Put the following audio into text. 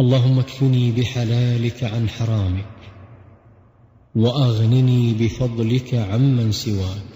اللهم اكفني بحلالك عن حرامك وأغنني بفضلك عمن سواك.